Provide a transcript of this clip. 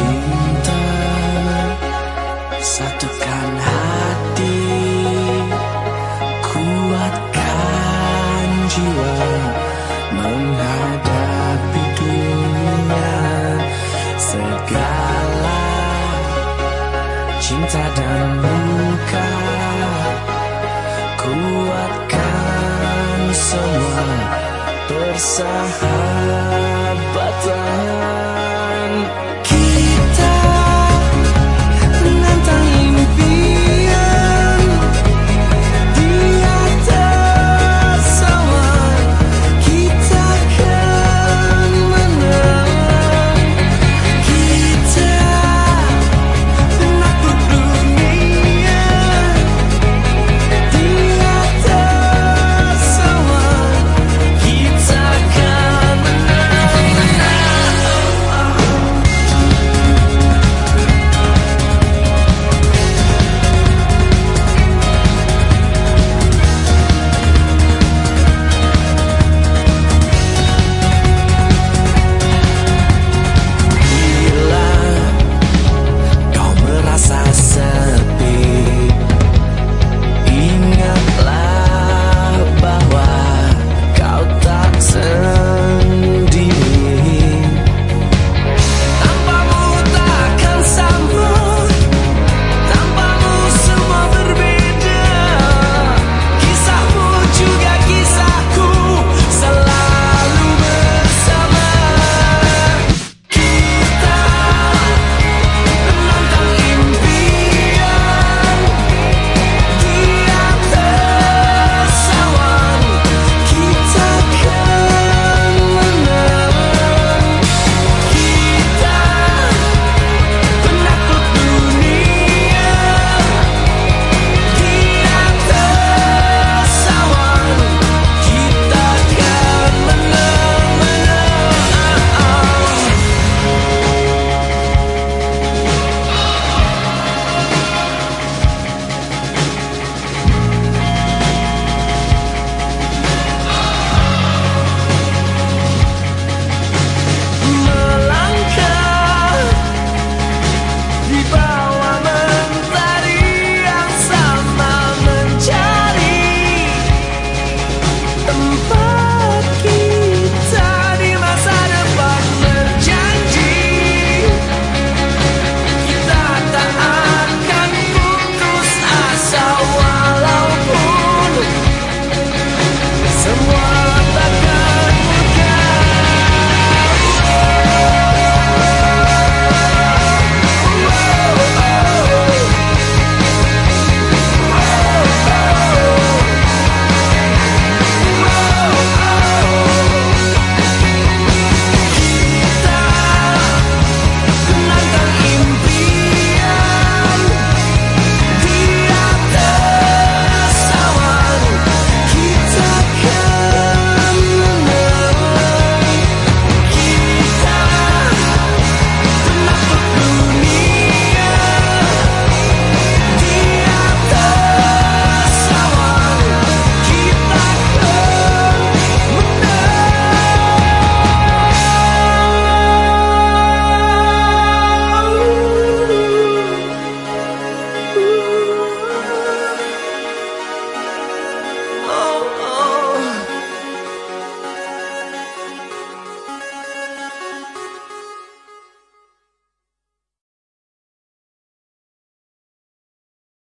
cinta Satukan hati Kuatkan jiwa Menghadapi dunia. Segala Cinta dan luka Kuatkan semua Bersahabat.